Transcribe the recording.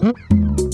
hmm?